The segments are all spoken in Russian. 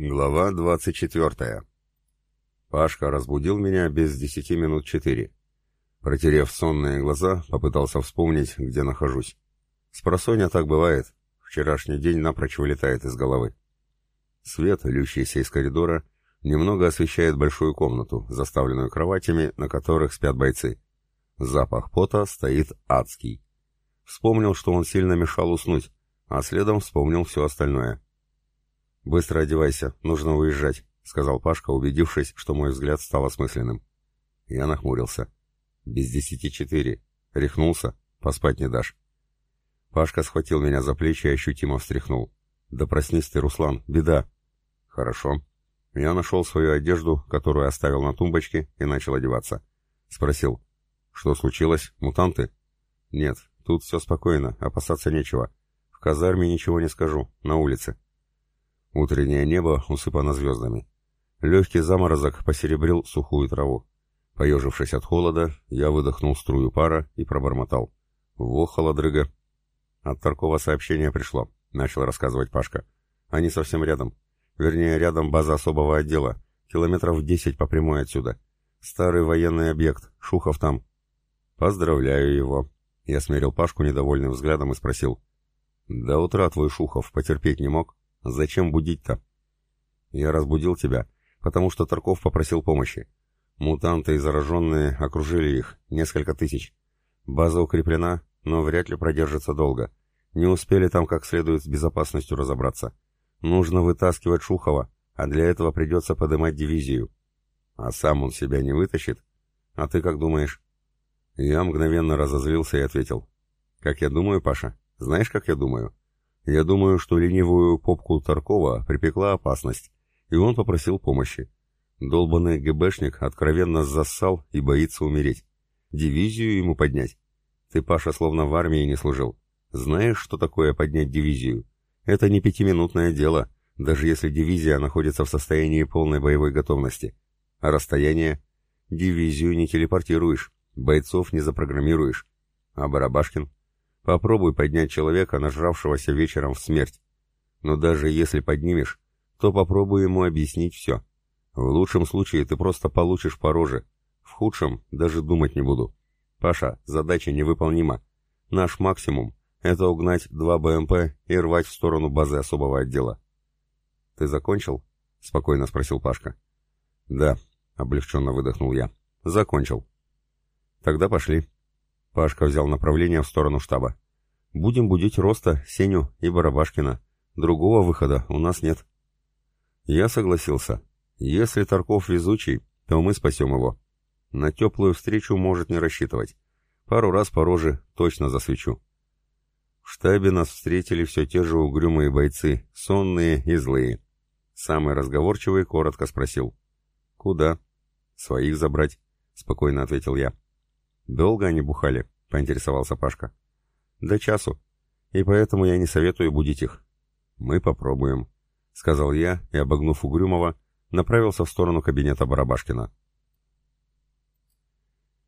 Глава 24. Пашка разбудил меня без десяти минут четыре. Протерев сонные глаза, попытался вспомнить, где нахожусь. Спросонья так бывает. Вчерашний день напрочь вылетает из головы. Свет, льющийся из коридора, немного освещает большую комнату, заставленную кроватями, на которых спят бойцы. Запах пота стоит адский. Вспомнил, что он сильно мешал уснуть, а следом вспомнил все остальное — «Быстро одевайся, нужно уезжать», — сказал Пашка, убедившись, что мой взгляд стал осмысленным. Я нахмурился. «Без десяти четыре. Рехнулся? Поспать не дашь». Пашка схватил меня за плечи и ощутимо встряхнул. «Да проснись ты, Руслан, беда». «Хорошо». Я нашел свою одежду, которую оставил на тумбочке, и начал одеваться. Спросил. «Что случилось? Мутанты?» «Нет, тут все спокойно, опасаться нечего. В казарме ничего не скажу, на улице». Утреннее небо усыпано звездами. Легкий заморозок посеребрил сухую траву. Поежившись от холода, я выдохнул струю пара и пробормотал. «Во, холодрыга!» От Таркова сообщение пришло, начал рассказывать Пашка. Они совсем рядом. Вернее, рядом база особого отдела. Километров десять по прямой отсюда. Старый военный объект. Шухов там. Поздравляю его. Я смерил Пашку недовольным взглядом и спросил. До утра твой Шухов потерпеть не мог? Зачем будить-то? Я разбудил тебя, потому что Тарков попросил помощи. Мутанты и зараженные окружили их, несколько тысяч. База укреплена, но вряд ли продержится долго. Не успели там как следует с безопасностью разобраться. Нужно вытаскивать Шухова, а для этого придется поднимать дивизию. А сам он себя не вытащит? А ты как думаешь? Я мгновенно разозлился и ответил. Как я думаю, Паша? Знаешь, как я думаю? Я думаю, что ленивую попку Таркова припекла опасность, и он попросил помощи. Долбанный ГБшник откровенно зассал и боится умереть. Дивизию ему поднять. Ты, Паша, словно в армии не служил. Знаешь, что такое поднять дивизию? Это не пятиминутное дело, даже если дивизия находится в состоянии полной боевой готовности. А расстояние? Дивизию не телепортируешь, бойцов не запрограммируешь. А Барабашкин? Попробуй поднять человека, нажравшегося вечером в смерть. Но даже если поднимешь, то попробуй ему объяснить все. В лучшем случае ты просто получишь по роже. В худшем даже думать не буду. Паша, задача невыполнима. Наш максимум — это угнать два БМП и рвать в сторону базы особого отдела. «Ты закончил?» — спокойно спросил Пашка. «Да», — облегченно выдохнул я. «Закончил». «Тогда пошли». Пашка взял направление в сторону штаба. «Будем будить Роста, Сеню и Барабашкина. Другого выхода у нас нет». Я согласился. Если Тарков везучий, то мы спасем его. На теплую встречу может не рассчитывать. Пару раз по роже точно засвечу. В штабе нас встретили все те же угрюмые бойцы, сонные и злые. Самый разговорчивый коротко спросил. «Куда?» «Своих забрать», — спокойно ответил я. «Долго они бухали?» — поинтересовался Пашка. «До часу. И поэтому я не советую будить их». «Мы попробуем», — сказал я и, обогнув Угрюмова, направился в сторону кабинета Барабашкина.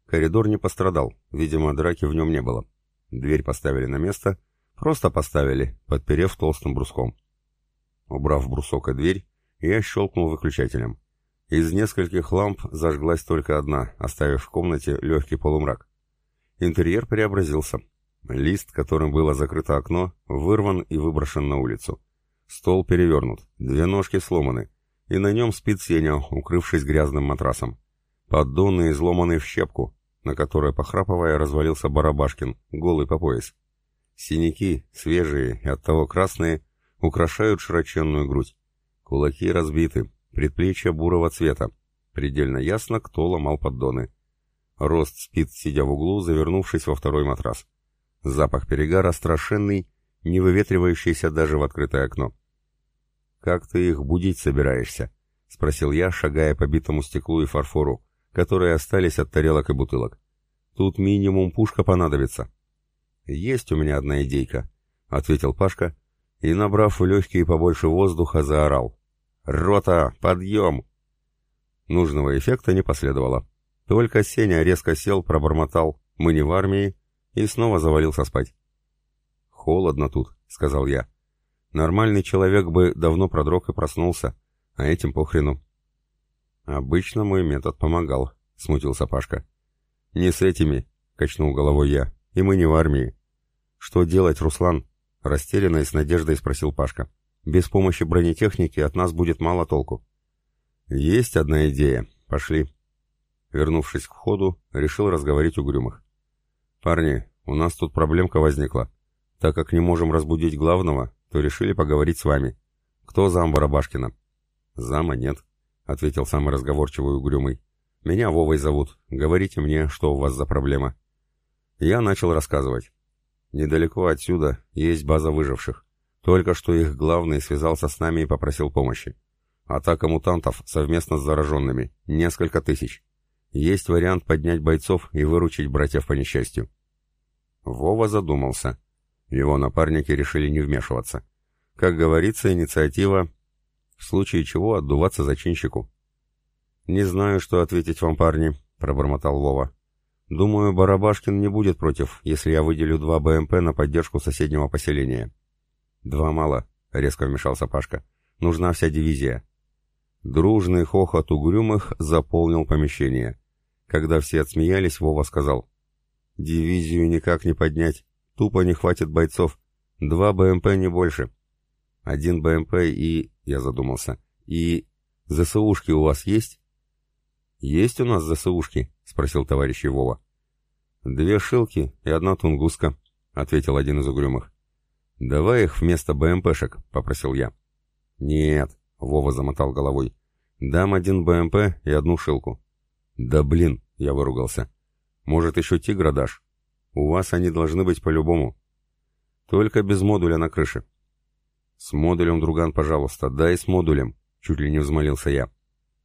Коридор не пострадал, видимо, драки в нем не было. Дверь поставили на место, просто поставили, подперев толстым бруском. Убрав брусок и дверь, я щелкнул выключателем. Из нескольких ламп зажглась только одна, оставив в комнате легкий полумрак. Интерьер преобразился. Лист, которым было закрыто окно, вырван и выброшен на улицу. Стол перевернут, две ножки сломаны, и на нем спит Сеня, укрывшись грязным матрасом. Поддоны изломаны в щепку, на которой, похрапывая, развалился Барабашкин, голый по пояс. Синяки, свежие и оттого красные, украшают широченную грудь. Кулаки разбиты, Предплечье бурого цвета. Предельно ясно, кто ломал поддоны. Рост спит, сидя в углу, завернувшись во второй матрас. Запах перегара страшенный, не выветривающийся даже в открытое окно. «Как ты их будить собираешься?» — спросил я, шагая по битому стеклу и фарфору, которые остались от тарелок и бутылок. «Тут минимум пушка понадобится». «Есть у меня одна идейка», — ответил Пашка, и, набрав в легкие побольше воздуха, заорал. «Рота, подъем!» Нужного эффекта не последовало. Только Сеня резко сел, пробормотал «Мы не в армии» и снова завалился спать. «Холодно тут», — сказал я. «Нормальный человек бы давно продрог и проснулся, а этим похрену. Обычно мой метод помогал, смутился Пашка. Не с этими, качнул головой я, и мы не в армии. Что делать, Руслан? Растерянно и с надеждой спросил Пашка. Без помощи бронетехники от нас будет мало толку. Есть одна идея. Пошли. Вернувшись к входу, решил разговорить угрюмых. «Парни, у нас тут проблемка возникла. Так как не можем разбудить главного, то решили поговорить с вами. Кто зам Барабашкина?» «Зама нет», — ответил самый разговорчивый угрюмый. «Меня Вовой зовут. Говорите мне, что у вас за проблема». Я начал рассказывать. Недалеко отсюда есть база выживших. Только что их главный связался с нами и попросил помощи. Атака мутантов совместно с зараженными. Несколько тысяч. Есть вариант поднять бойцов и выручить братьев по несчастью. Вова задумался. Его напарники решили не вмешиваться. Как говорится, инициатива, в случае чего отдуваться зачинщику. «Не знаю, что ответить вам, парни», — пробормотал Вова. «Думаю, Барабашкин не будет против, если я выделю два БМП на поддержку соседнего поселения». «Два мало», — резко вмешался Пашка. «Нужна вся дивизия». Дружный хохот угрюмых заполнил помещение. Когда все отсмеялись, Вова сказал. «Дивизию никак не поднять. Тупо не хватит бойцов. Два БМП не больше. Один БМП и...» Я задумался. «И... ЗСУшки у вас есть?» «Есть у нас ЗСУшки?» — спросил товарищ Вова. «Две шилки и одна тунгуска», — ответил один из угрюмых. «Давай их вместо БМПшек», — попросил я. «Нет», — Вова замотал головой. «Дам один БМП и одну шилку». «Да блин!» — я выругался. «Может, еще тигра дашь? У вас они должны быть по-любому. Только без модуля на крыше». «С модулем, друган, пожалуйста, дай с модулем», — чуть ли не взмолился я.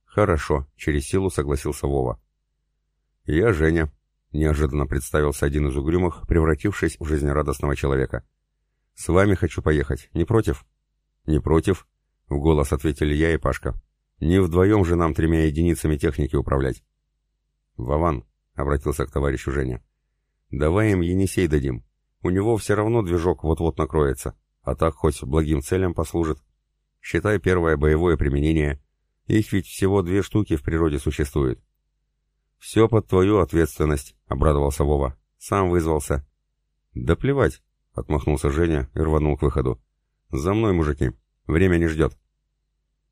«Хорошо», — через силу согласился Вова. «Я Женя», — неожиданно представился один из угрюмых, превратившись в жизнерадостного человека. «С вами хочу поехать. Не против?» «Не против», — в голос ответили я и Пашка. «Не вдвоем же нам тремя единицами техники управлять». «Вован», — обратился к товарищу Женя, — «давай им Енисей дадим. У него все равно движок вот-вот накроется, а так хоть благим целям послужит. Считай первое боевое применение. Их ведь всего две штуки в природе существует». «Все под твою ответственность», — обрадовался Вова. «Сам вызвался». «Да плевать», — отмахнулся Женя и рванул к выходу. «За мной, мужики. Время не ждет».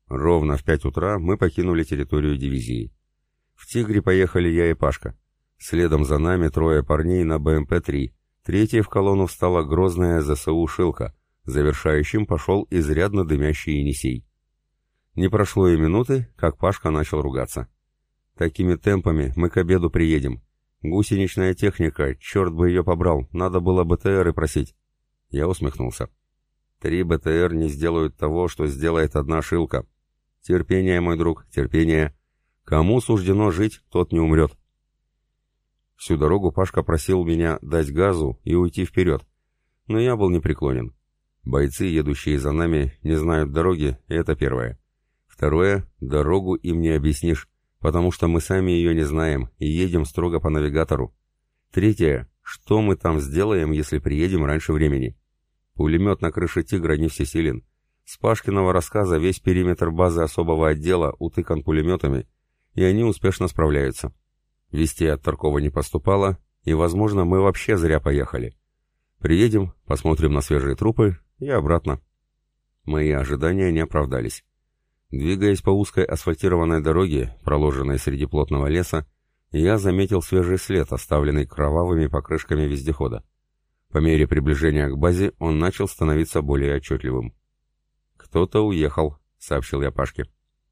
Ровно в пять утра мы покинули территорию дивизии. В «Тигре» поехали я и Пашка. Следом за нами трое парней на БМП-3. Третьей в колонну встала грозная ЗСУ «Шилка». Завершающим пошел изрядно дымящий Енисей. Не прошло и минуты, как Пашка начал ругаться. «Такими темпами мы к обеду приедем. Гусеничная техника, черт бы ее побрал, надо было БТРы просить». Я усмехнулся. «Три БТР не сделают того, что сделает одна Шилка. Терпение, мой друг, терпение. Кому суждено жить, тот не умрет. Всю дорогу Пашка просил меня дать газу и уйти вперед, но я был непреклонен. Бойцы, едущие за нами, не знают дороги, это первое. Второе, дорогу им не объяснишь, потому что мы сами ее не знаем и едем строго по навигатору. Третье, что мы там сделаем, если приедем раньше времени? Пулемет на крыше «Тигра» не всесилен. С Пашкиного рассказа весь периметр базы особого отдела утыкан пулеметами, и они успешно справляются. Вести от Таркова не поступало, и, возможно, мы вообще зря поехали. Приедем, посмотрим на свежие трупы и обратно. Мои ожидания не оправдались. Двигаясь по узкой асфальтированной дороге, проложенной среди плотного леса, я заметил свежий след, оставленный кровавыми покрышками вездехода. По мере приближения к базе он начал становиться более отчетливым. «Кто-то уехал», — сообщил я Пашке.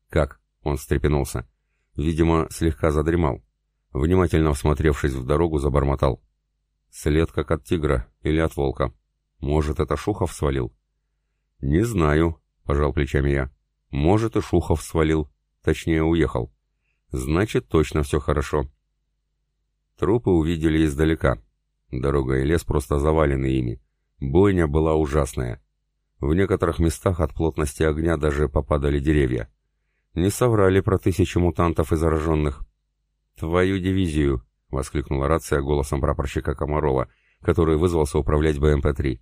«Как?» — он встрепенулся. Видимо, слегка задремал. Внимательно всмотревшись в дорогу, забормотал. След как от тигра или от волка. Может, это Шухов свалил? Не знаю, пожал плечами я. Может, и Шухов свалил. Точнее, уехал. Значит, точно все хорошо. Трупы увидели издалека. Дорога и лес просто завалены ими. Бойня была ужасная. В некоторых местах от плотности огня даже попадали деревья. Не соврали про тысячи мутантов и зараженных. «Твою дивизию!» — воскликнула рация голосом прапорщика Комарова, который вызвался управлять БМП-3.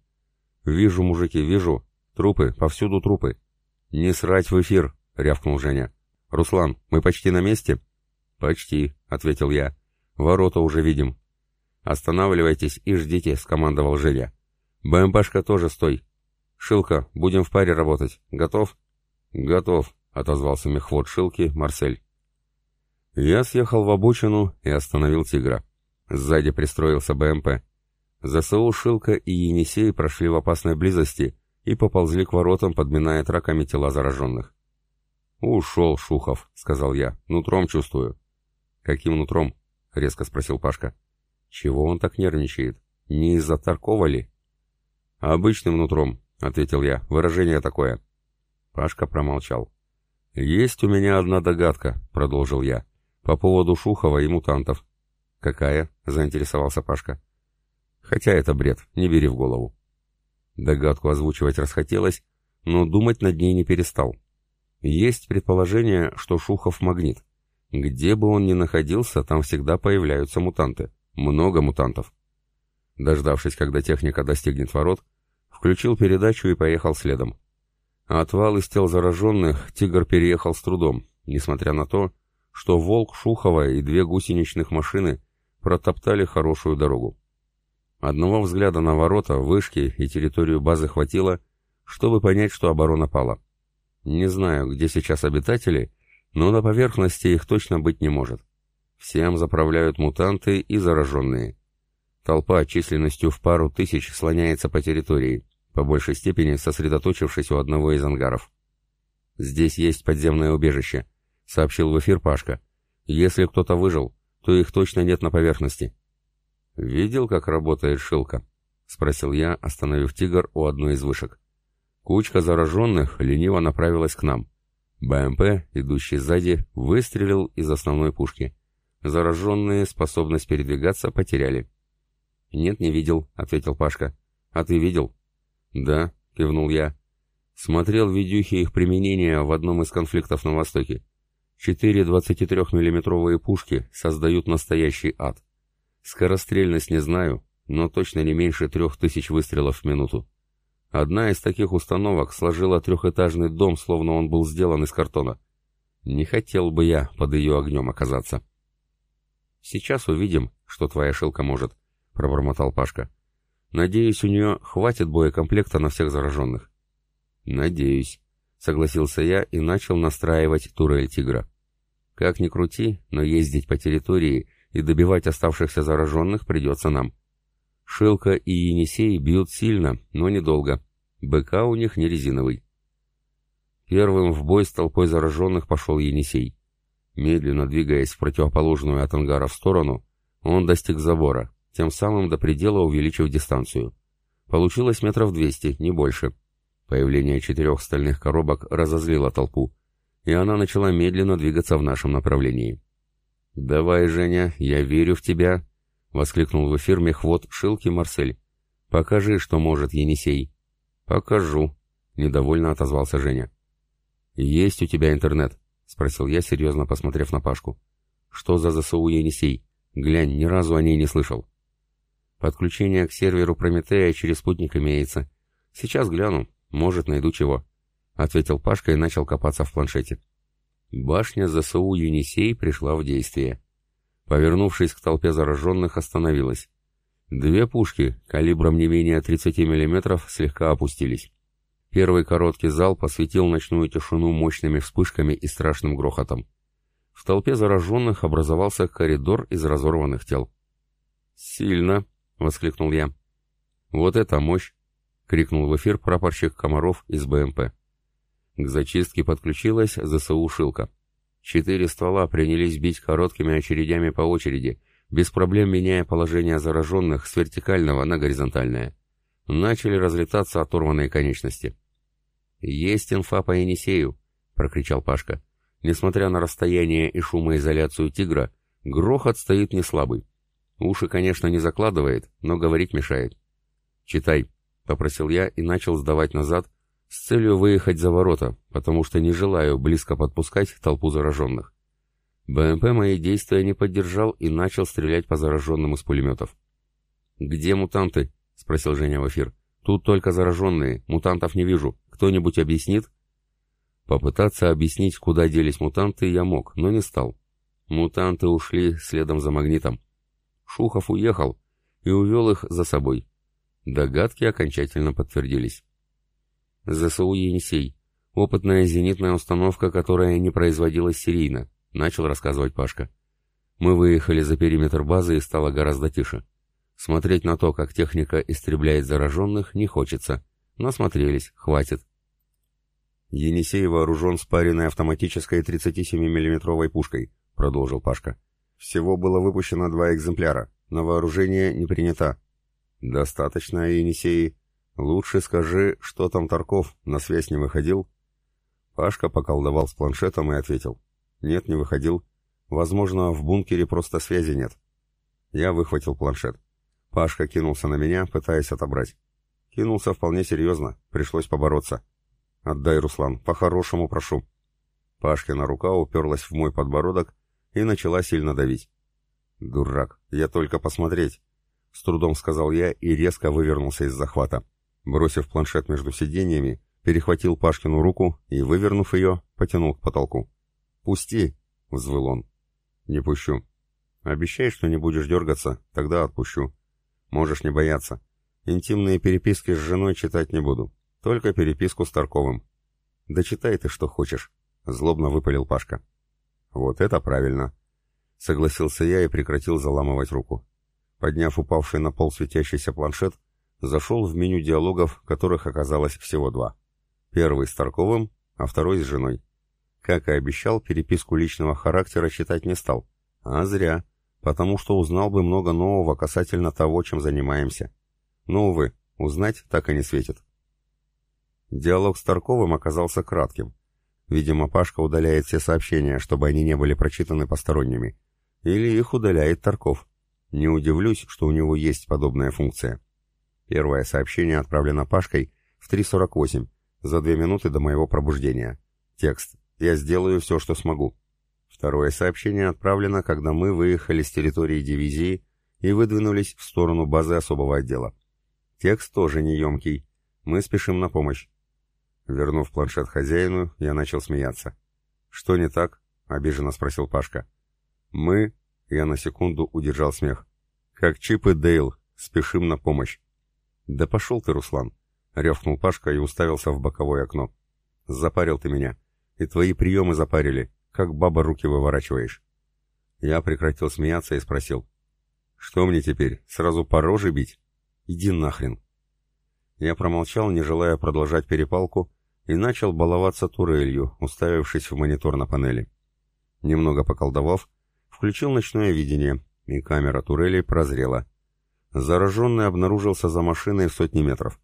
«Вижу, мужики, вижу. Трупы, повсюду трупы. Не срать в эфир!» — рявкнул Женя. «Руслан, мы почти на месте?» «Почти», — ответил я. «Ворота уже видим». «Останавливайтесь и ждите», — скомандовал Женя. «БМПшка тоже стой. Шилка, будем в паре работать. Готов?» «Готов», — отозвался мехвод Шилки, Марсель. Я съехал в обочину и остановил «Тигра». Сзади пристроился БМП. ЗСУ Шилка и Енисей прошли в опасной близости и поползли к воротам, подминая траками тела зараженных. «Ушел, Шухов», — сказал я. «Нутром чувствую». «Каким нутром?» — резко спросил Пашка. «Чего он так нервничает? Не из-за Таркова ли?» «Обычным нутром», — ответил я. «Выражение такое». Пашка промолчал. «Есть у меня одна догадка», — продолжил я, — «по поводу Шухова и мутантов». «Какая?» — заинтересовался Пашка. «Хотя это бред, не бери в голову». Догадку озвучивать расхотелось, но думать над ней не перестал. Есть предположение, что Шухов магнит. Где бы он ни находился, там всегда появляются мутанты. Много мутантов. Дождавшись, когда техника достигнет ворот, включил передачу и поехал следом. отвал из тел зараженных «Тигр» переехал с трудом, несмотря на то, что «Волк» Шухова и две гусеничных машины протоптали хорошую дорогу. Одного взгляда на ворота, вышки и территорию базы хватило, чтобы понять, что оборона пала. Не знаю, где сейчас обитатели, но на поверхности их точно быть не может. Всем заправляют мутанты и зараженные. Толпа численностью в пару тысяч слоняется по территории, по большей степени сосредоточившись у одного из ангаров. «Здесь есть подземное убежище», — сообщил в эфир Пашка. «Если кто-то выжил, то их точно нет на поверхности». «Видел, как работает шилка?» — спросил я, остановив «Тигр» у одной из вышек. Кучка зараженных лениво направилась к нам. БМП, идущий сзади, выстрелил из основной пушки. Зараженные способность передвигаться потеряли. «Нет, не видел», — ответил Пашка. «А ты видел?» «Да», — кивнул я. Смотрел видюхи их применения в одном из конфликтов на Востоке. Четыре 23-миллиметровые пушки создают настоящий ад. Скорострельность не знаю, но точно не меньше трех тысяч выстрелов в минуту. Одна из таких установок сложила трехэтажный дом, словно он был сделан из картона. Не хотел бы я под ее огнем оказаться. «Сейчас увидим, что твоя шилка может», — пробормотал Пашка. «Надеюсь, у нее хватит боекомплекта на всех зараженных». «Надеюсь», — согласился я и начал настраивать турель «Тигра». «Как ни крути, но ездить по территории и добивать оставшихся зараженных придется нам. Шелка и Енисей бьют сильно, но недолго. БК у них не резиновый. Первым в бой с толпой зараженных пошел Енисей. Медленно двигаясь в противоположную от ангара в сторону, он достиг забора, тем самым до предела увеличив дистанцию. Получилось метров двести, не больше. Появление четырех стальных коробок разозлило толпу, и она начала медленно двигаться в нашем направлении. «Давай, Женя, я верю в тебя», — воскликнул в эфир мехвод Шилки Марсель. «Покажи, что может Енисей». «Покажу», — недовольно отозвался Женя. «Есть у тебя интернет?» — спросил я, серьезно посмотрев на Пашку. «Что за ЗСУ Енисей? Глянь, ни разу о ней не слышал». «Подключение к серверу Прометея через спутник имеется. Сейчас гляну, может, найду чего», — ответил Пашка и начал копаться в планшете. Башня ЗСУ «Енисей» пришла в действие. Повернувшись к толпе зараженных, остановилась. Две пушки, калибром не менее 30 мм, слегка опустились. Первый короткий залп осветил ночную тишину мощными вспышками и страшным грохотом. В толпе зараженных образовался коридор из разорванных тел. «Сильно!» — воскликнул я. «Вот это мощь!» — крикнул в эфир прапорщик Комаров из БМП. К зачистке подключилась ЗСУ «Шилка». Четыре ствола принялись бить короткими очередями по очереди, без проблем меняя положение зараженных с вертикального на горизонтальное. Начали разлетаться оторванные конечности. «Есть инфа по Енисею!» — прокричал Пашка. Несмотря на расстояние и шумоизоляцию тигра, грохот стоит не слабый. Уши, конечно, не закладывает, но говорить мешает. «Читай», — попросил я и начал сдавать назад, с целью выехать за ворота, потому что не желаю близко подпускать толпу зараженных. БМП мои действия не поддержал и начал стрелять по зараженным из пулеметов. «Где мутанты?» — спросил Женя в эфир. «Тут только зараженные, мутантов не вижу. Кто-нибудь объяснит?» Попытаться объяснить, куда делись мутанты, я мог, но не стал. Мутанты ушли следом за магнитом. Шухов уехал и увел их за собой. Догадки окончательно подтвердились. ЗСУ «Енисей» — опытная зенитная установка, которая не производилась серийно, начал рассказывать Пашка. Мы выехали за периметр базы и стало гораздо тише. Смотреть на то, как техника истребляет зараженных, не хочется. Насмотрелись, хватит. «Енисей вооружен спаренной автоматической 37 миллиметровой пушкой», — продолжил Пашка. «Всего было выпущено два экземпляра. На вооружение не принято». «Достаточно, Енисей. Лучше скажи, что там Тарков, на связь не выходил?» Пашка поколдовал с планшетом и ответил. «Нет, не выходил. Возможно, в бункере просто связи нет». Я выхватил планшет. Пашка кинулся на меня, пытаясь отобрать. Кинулся вполне серьезно, пришлось побороться. «Отдай, Руслан, по-хорошему прошу». Пашкина рука уперлась в мой подбородок и начала сильно давить. «Дурак, я только посмотреть», — с трудом сказал я и резко вывернулся из захвата. Бросив планшет между сиденьями, перехватил Пашкину руку и, вывернув ее, потянул к потолку. «Пусти!» — взвыл он. «Не пущу. Обещай, что не будешь дергаться, тогда отпущу. Можешь не бояться. Интимные переписки с женой читать не буду. Только переписку с Тарковым. Да читай ты, что хочешь, злобно выпалил Пашка. Вот это правильно. Согласился я и прекратил заламывать руку. Подняв упавший на пол светящийся планшет, зашел в меню диалогов, которых оказалось всего два. Первый с Тарковым, а второй с женой. Как и обещал, переписку личного характера читать не стал. А зря потому что узнал бы много нового касательно того, чем занимаемся. Но, увы, узнать так и не светит. Диалог с Тарковым оказался кратким. Видимо, Пашка удаляет все сообщения, чтобы они не были прочитаны посторонними. Или их удаляет Тарков. Не удивлюсь, что у него есть подобная функция. Первое сообщение отправлено Пашкой в 3.48, за две минуты до моего пробуждения. Текст. Я сделаю все, что смогу. Второе сообщение отправлено, когда мы выехали с территории дивизии и выдвинулись в сторону базы особого отдела. Текст тоже неемкий. Мы спешим на помощь. Вернув планшет хозяину, я начал смеяться. «Что не так?» — обиженно спросил Пашка. «Мы...» — я на секунду удержал смех. «Как Чип и Дейл, спешим на помощь». «Да пошел ты, Руслан!» — рявкнул Пашка и уставился в боковое окно. «Запарил ты меня. И твои приемы запарили как баба руки выворачиваешь. Я прекратил смеяться и спросил. Что мне теперь, сразу по роже бить? Иди нахрен. Я промолчал, не желая продолжать перепалку, и начал баловаться турелью, уставившись в монитор на панели. Немного поколдовав, включил ночное видение, и камера турели прозрела. Зараженный обнаружился за машиной в сотни метров.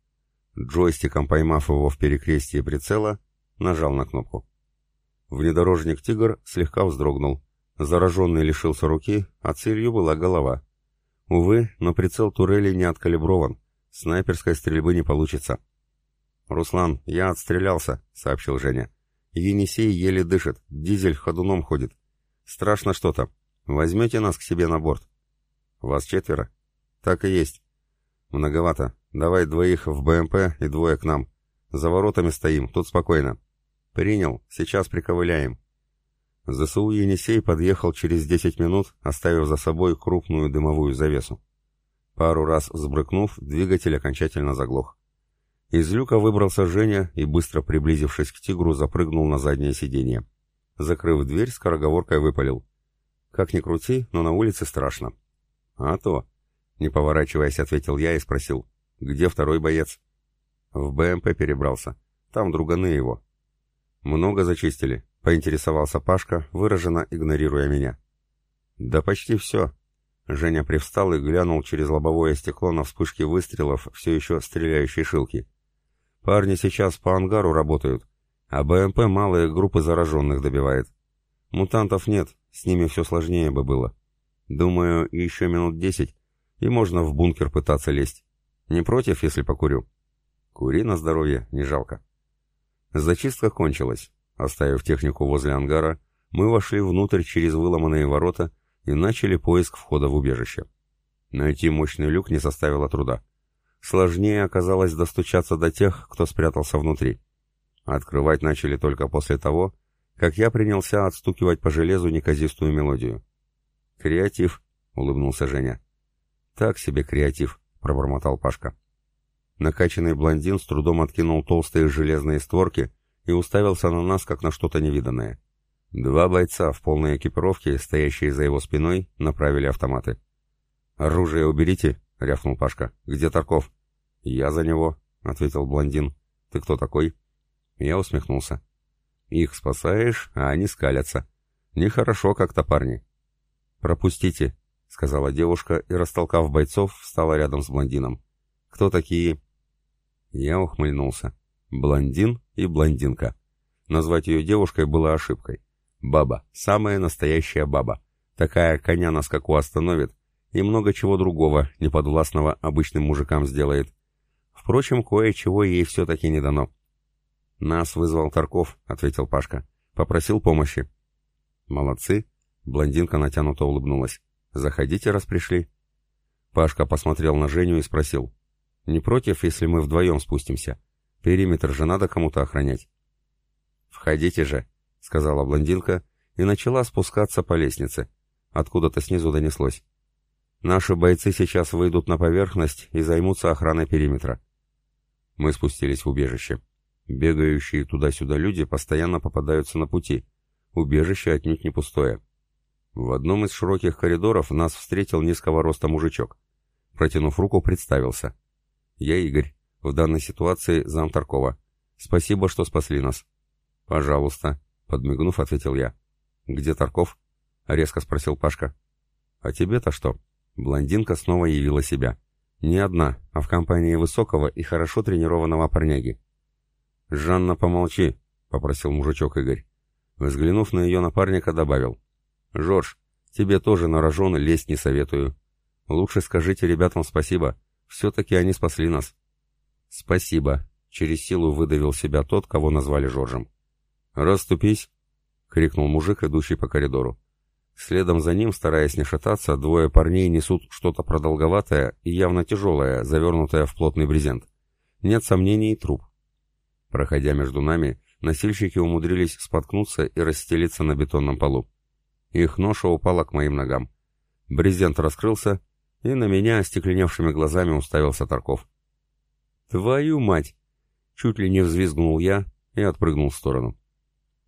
Джойстиком поймав его в перекрестие прицела, нажал на кнопку. Внедорожник «Тигр» слегка вздрогнул. Зараженный лишился руки, а целью была голова. Увы, но прицел турели не откалиброван. Снайперской стрельбы не получится. «Руслан, я отстрелялся», — сообщил Женя. «Енисей еле дышит, дизель ходуном ходит. Страшно что-то. Возьмете нас к себе на борт?» «Вас четверо?» «Так и есть». «Многовато. Давай двоих в БМП и двое к нам. За воротами стоим, тут спокойно». «Принял. Сейчас приковыляем». ЗСУ «Енисей» подъехал через 10 минут, оставив за собой крупную дымовую завесу. Пару раз взбрыкнув, двигатель окончательно заглох. Из люка выбрался Женя и, быстро приблизившись к «Тигру», запрыгнул на заднее сиденье. Закрыв дверь, скороговоркой выпалил. «Как ни крути, но на улице страшно». «А то», — не поворачиваясь, ответил я и спросил. «Где второй боец?» «В БМП перебрался. Там друганы его. «Много зачистили?» — поинтересовался Пашка, выраженно игнорируя меня. «Да почти все». Женя привстал и глянул через лобовое стекло на вспышки выстрелов все еще стреляющей шилки. «Парни сейчас по ангару работают, а БМП малые группы зараженных добивает. Мутантов нет, с ними все сложнее бы было. Думаю, еще минут десять, и можно в бункер пытаться лезть. Не против, если покурю?» «Кури на здоровье, не жалко». Зачистка кончилась. Оставив технику возле ангара, мы вошли внутрь через выломанные ворота и начали поиск входа в убежище. Найти мощный люк не составило труда. Сложнее оказалось достучаться до тех, кто спрятался внутри. Открывать начали только после того, как я принялся отстукивать по железу неказистую мелодию. «Креатив», — улыбнулся Женя. «Так себе креатив», — пробормотал Пашка. Накачанный блондин с трудом откинул толстые железные створки и уставился на нас, как на что-то невиданное. Два бойца в полной экипировке, стоящие за его спиной, направили автоматы. «Оружие уберите!» — рявкнул Пашка. «Где Тарков?» «Я за него», — ответил блондин. «Ты кто такой?» Я усмехнулся. «Их спасаешь, а они скалятся. Нехорошо как-то, парни». «Пропустите», — сказала девушка и, растолкав бойцов, встала рядом с блондином. «Кто такие?» Я ухмыльнулся. Блондин и блондинка. Назвать ее девушкой было ошибкой. Баба, самая настоящая баба. Такая коня на скаку остановит и много чего другого, неподвластного обычным мужикам сделает. Впрочем, кое-чего ей все-таки не дано. «Нас вызвал Тарков», — ответил Пашка. «Попросил помощи». «Молодцы», — блондинка натянуто улыбнулась. «Заходите, раз пришли». Пашка посмотрел на Женю и спросил. «Не против, если мы вдвоем спустимся? Периметр же надо кому-то охранять». «Входите же», — сказала блондинка и начала спускаться по лестнице. Откуда-то снизу донеслось. «Наши бойцы сейчас выйдут на поверхность и займутся охраной периметра». Мы спустились в убежище. Бегающие туда-сюда люди постоянно попадаются на пути. Убежище отнюдь не пустое. В одном из широких коридоров нас встретил низкого роста мужичок. Протянув руку, представился. «Я Игорь. В данной ситуации зам Таркова. Спасибо, что спасли нас». «Пожалуйста», — подмигнув, ответил я. «Где Тарков?» — резко спросил Пашка. «А тебе-то что?» Блондинка снова явила себя. Не одна, а в компании высокого и хорошо тренированного парняги. «Жанна, помолчи», — попросил мужичок Игорь. Взглянув на ее напарника, добавил. «Жорж, тебе тоже на рожон лезть не советую. Лучше скажите ребятам спасибо. Все-таки они спасли нас». «Спасибо», — через силу выдавил себя тот, кого назвали Жоржем. «Расступись!» — крикнул мужик, идущий по коридору. Следом за ним, стараясь не шататься, двое парней несут что-то продолговатое и явно тяжелое, завернутое в плотный брезент. Нет сомнений, труп. Проходя между нами, носильщики умудрились споткнуться и расстелиться на бетонном полу. Их ноша упала к моим ногам. Брезент раскрылся, и на меня остекленевшими глазами уставился Тарков. «Твою мать!» Чуть ли не взвизгнул я и отпрыгнул в сторону.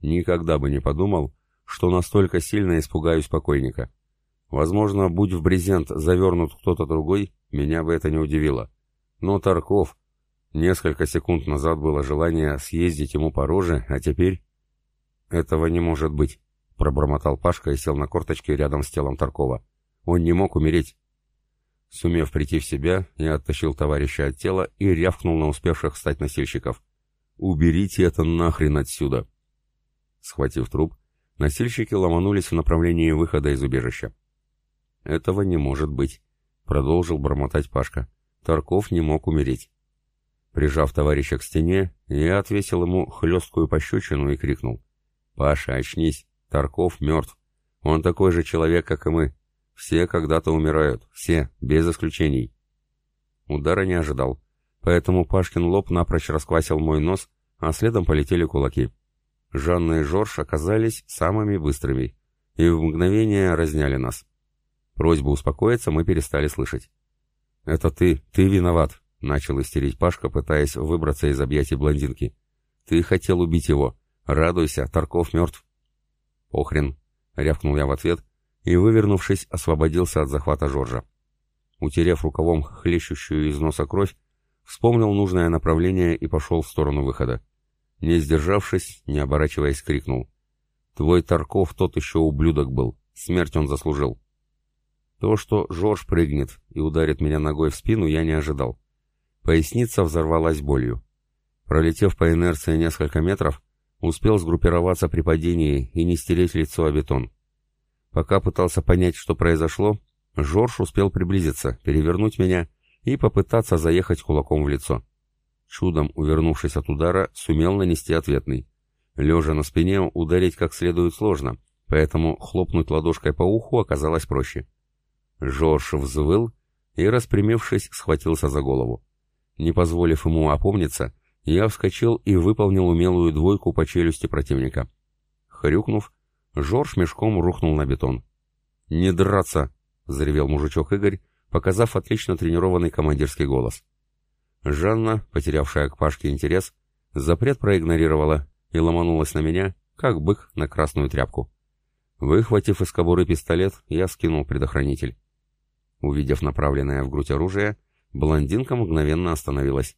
Никогда бы не подумал, что настолько сильно испугаюсь покойника. Возможно, будь в брезент завернут кто-то другой, меня бы это не удивило. Но Тарков, Несколько секунд назад было желание съездить ему по роже, а теперь... «Этого не может быть», — пробормотал Пашка и сел на корточки рядом с телом Таркова. «Он не мог умереть». Сумев прийти в себя, я оттащил товарища от тела и рявкнул на успевших встать носильщиков. «Уберите это нахрен отсюда!» Схватив труп, носильщики ломанулись в направлении выхода из убежища. «Этого не может быть», — продолжил бормотать Пашка. «Тарков не мог умереть». Прижав товарища к стене, я отвесил ему хлесткую пощечину и крикнул. «Паша, очнись! Тарков мертв! Он такой же человек, как и мы. Все когда-то умирают, все, без исключений!» Удара не ожидал, поэтому Пашкин лоб напрочь расквасил мой нос, а следом полетели кулаки. Жанна и Жорж оказались самыми быстрыми, и в мгновение разняли нас. Просьбу успокоиться мы перестали слышать. «Это ты, ты виноват», — начал истерить Пашка, пытаясь выбраться из объятий блондинки. «Ты хотел убить его. Радуйся, Тарков мертв». «Похрен», — рявкнул я в ответ и, вывернувшись, освободился от захвата Жоржа. Утерев рукавом хлещущую из носа кровь, вспомнил нужное направление и пошел в сторону выхода. Не сдержавшись, не оборачиваясь, крикнул. «Твой Тарков тот еще ублюдок был. Смерть он заслужил». То, что Жорж прыгнет и ударит меня ногой в спину, я не ожидал. Поясница взорвалась болью. Пролетев по инерции несколько метров, успел сгруппироваться при падении и не стереть лицо о бетон. Пока пытался понять, что произошло, Жорж успел приблизиться, перевернуть меня и попытаться заехать кулаком в лицо. Чудом увернувшись от удара, сумел нанести ответный. Лежа на спине, ударить как следует сложно, поэтому хлопнуть ладошкой по уху оказалось проще. Жорж взвыл и, распрямившись, схватился за голову. Не позволив ему опомниться, Я вскочил и выполнил умелую двойку по челюсти противника. Хрюкнув, Жорж мешком рухнул на бетон. «Не драться!» — заревел мужичок Игорь, показав отлично тренированный командирский голос. Жанна, потерявшая к Пашке интерес, запрет проигнорировала и ломанулась на меня, как бык на красную тряпку. Выхватив из кобуры пистолет, я скинул предохранитель. Увидев направленное в грудь оружие, блондинка мгновенно остановилась.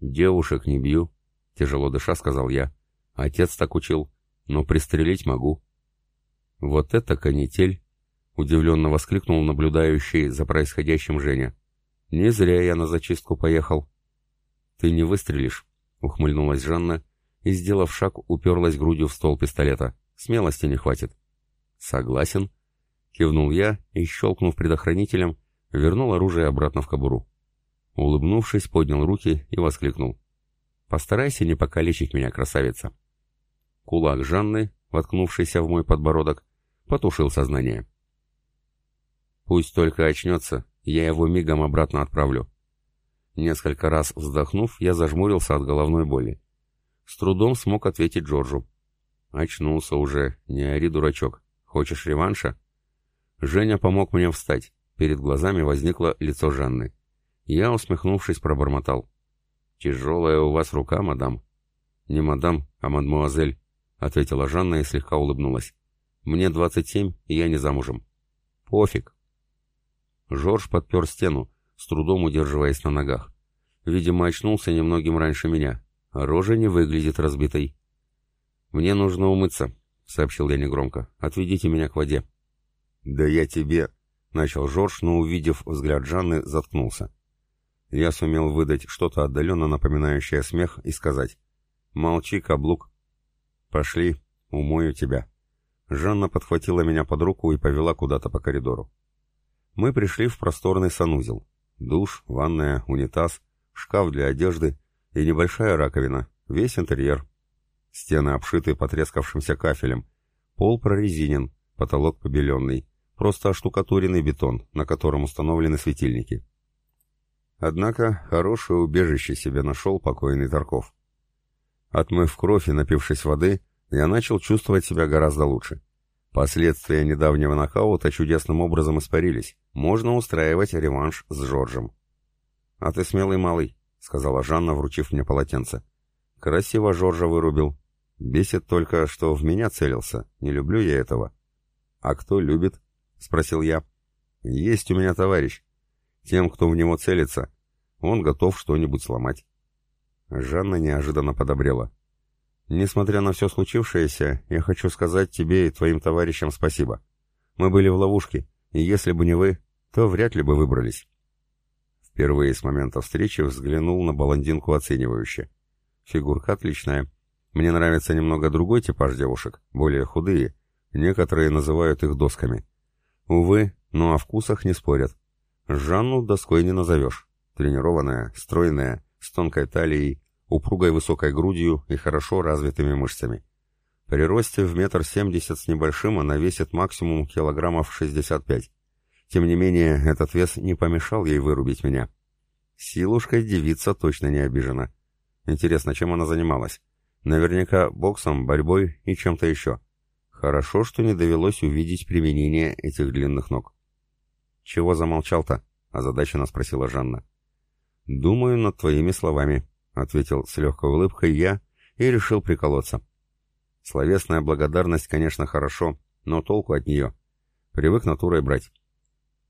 «Девушек не бью», — тяжело дыша сказал я. «Отец так учил, но пристрелить могу». «Вот это канитель!» — удивленно воскликнул наблюдающий за происходящим Женя. «Не зря я на зачистку поехал». «Ты не выстрелишь», — ухмыльнулась Жанна и, сделав шаг, уперлась грудью в стол пистолета. «Смелости не хватит». «Согласен», — кивнул я и, щелкнув предохранителем, вернул оружие обратно в кобуру. Улыбнувшись, поднял руки и воскликнул. «Постарайся не покалечить меня, красавица». Кулак Жанны, воткнувшийся в мой подбородок, потушил сознание. «Пусть только очнется, я его мигом обратно отправлю». Несколько раз вздохнув, я зажмурился от головной боли. С трудом смог ответить Джорджу. «Очнулся уже, не ори, дурачок. Хочешь реванша?» Женя помог мне встать. Перед глазами возникло лицо Жанны. Я, усмехнувшись, пробормотал. «Тяжелая у вас рука, мадам». «Не мадам, а мадмуазель», — ответила Жанна и слегка улыбнулась. «Мне двадцать семь, и я не замужем». «Пофиг». Жорж подпер стену, с трудом удерживаясь на ногах. Видимо, очнулся немногим раньше меня. Рожа не выглядит разбитой. «Мне нужно умыться», — сообщил я негромко. «Отведите меня к воде». «Да я тебе...» — начал Жорж, но, увидев взгляд Жанны, заткнулся. Я сумел выдать что-то отдаленно напоминающее смех и сказать «Молчи, каблук». «Пошли, умою тебя». Жанна подхватила меня под руку и повела куда-то по коридору. Мы пришли в просторный санузел. Душ, ванная, унитаз, шкаф для одежды и небольшая раковина, весь интерьер. Стены обшиты потрескавшимся кафелем, пол прорезинен, потолок побеленный, просто оштукатуренный бетон, на котором установлены светильники. Однако хорошее убежище себе нашел покойный Тарков. Отмыв кровь и напившись воды, я начал чувствовать себя гораздо лучше. Последствия недавнего нокаута чудесным образом испарились. Можно устраивать реванш с Жоржем. «А ты смелый малый», — сказала Жанна, вручив мне полотенце. «Красиво Жоржа вырубил. Бесит только, что в меня целился. Не люблю я этого». «А кто любит?» — спросил я. «Есть у меня товарищ. Тем, кто в него целится, он готов что-нибудь сломать. Жанна неожиданно подобрела. «Несмотря на все случившееся, я хочу сказать тебе и твоим товарищам спасибо. Мы были в ловушке, и если бы не вы, то вряд ли бы выбрались». Впервые с момента встречи взглянул на блондинку оценивающе. Фигурка отличная. Мне нравится немного другой типаж девушек, более худые. Некоторые называют их досками. Увы, но о вкусах не спорят. Жанну доской не назовешь. Тренированная, стройная, с тонкой талией, упругой высокой грудью и хорошо развитыми мышцами. При росте в метр семьдесят с небольшим она весит максимум килограммов шестьдесят пять. Тем не менее, этот вес не помешал ей вырубить меня. Силушкой девица точно не обижена. Интересно, чем она занималась? Наверняка боксом, борьбой и чем-то еще. Хорошо, что не довелось увидеть применение этих длинных ног. «Чего замолчал-то?» — озадаченно спросила Жанна. «Думаю над твоими словами», — ответил с легкой улыбкой я и решил приколоться. Словесная благодарность, конечно, хорошо, но толку от нее. Привык натурой брать.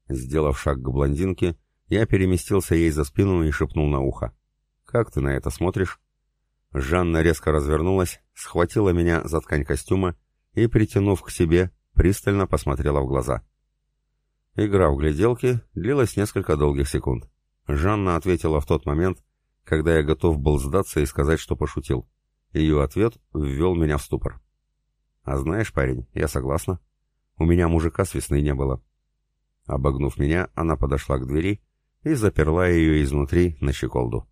Сделав шаг к блондинке, я переместился ей за спину и шепнул на ухо. «Как ты на это смотришь?» Жанна резко развернулась, схватила меня за ткань костюма и, притянув к себе, пристально посмотрела в глаза. Игра в гляделки длилась несколько долгих секунд. Жанна ответила в тот момент, когда я готов был сдаться и сказать, что пошутил. Ее ответ ввел меня в ступор. «А знаешь, парень, я согласна. У меня мужика с весны не было». Обогнув меня, она подошла к двери и заперла ее изнутри на щеколду.